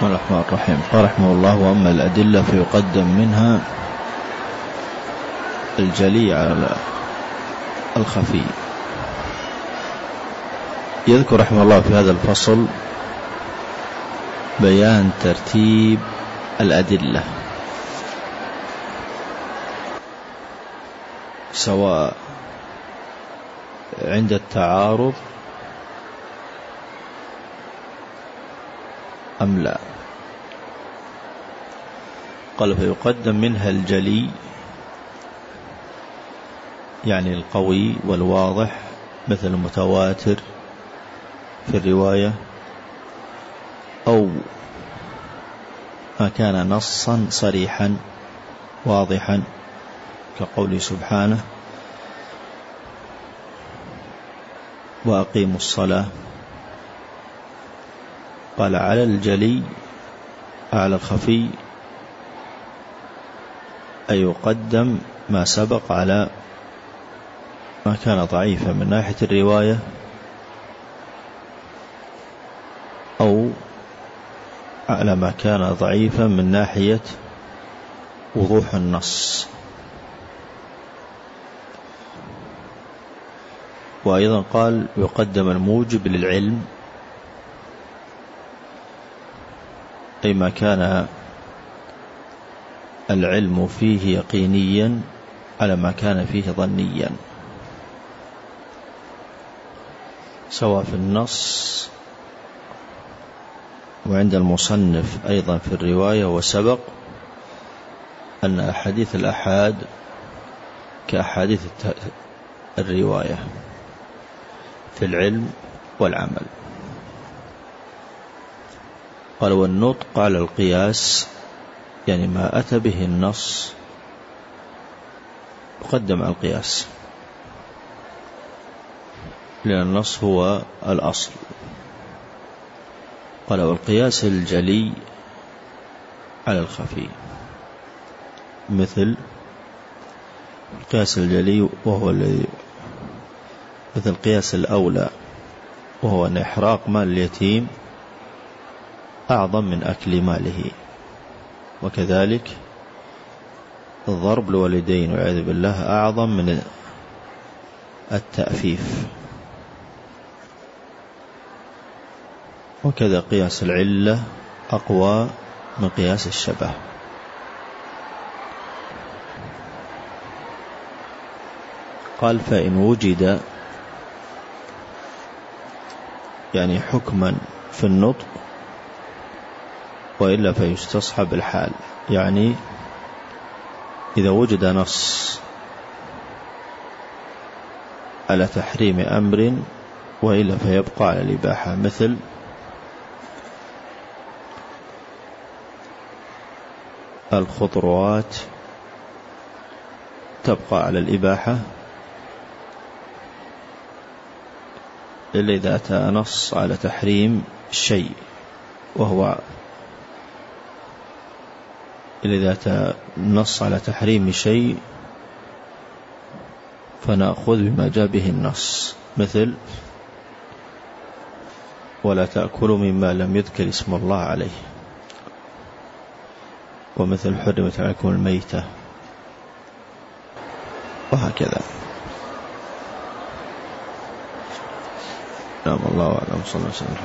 بسم الله الرحمن الرحيم. قال رحمه الله وأما الأدلة فيقدم منها الجلي على الخفي. يذكر رحمه الله في هذا الفصل بيان ترتيب الأدلة سواء عند التعارض أم لا؟ قال فيقدم منها الجلي يعني القوي والواضح مثل المتواتر في الرواية أو ما كان نصا صريحا واضحا كقوله سبحانه وأقيموا الصلاة. قال على الجلي على الخفي أن يقدم ما سبق على ما كان ضعيفا من ناحية الرواية أو على ما كان ضعيفا من ناحية وضوح النص. وأيضا قال يقدم الموجب للعلم أي ما كان العلم فيه يقينيا على ما كان فيه ظنيا. سواء في النص وعند المصنف أيضا في الرواية وسبق أن أحاديث الأحاد كأحاديث الرواية في العلم والعمل. قال والنطق على القياس يعني ما أتى به النص يقدم على القياس. لأن النص هو الأصل. قال والقياس الجلي على الخفي. مثل القياس الجلي وهو الذي مثل القياس الأولى وهو أن إحراق مال اليتيم أعظم من أكل ماله. وكذلك الضرب الوالدين والعياذ بالله أعظم من التأفيف. وكذا قياس العلة أقوى من قياس الشبه. قال فإن وجد يعني حكما في النطق وإلا فيستصحب الحال. يعني إذا وجد نص على تحريم أمر وإلا فيبقى على الإباحة مثل الخضروات تبقى على الإباحة. إلا إذا أتى نص على تحريم شيء وهو إذا نص على تحريم شيء فنأخذ بما جاء به النص. مثل ولا تأكلوا مما لم يذكر اسم الله عليه. ومثل حرمت عليكم الميتة. وهكذا. نعم الله أعلم. صلى الله عليه وسلم.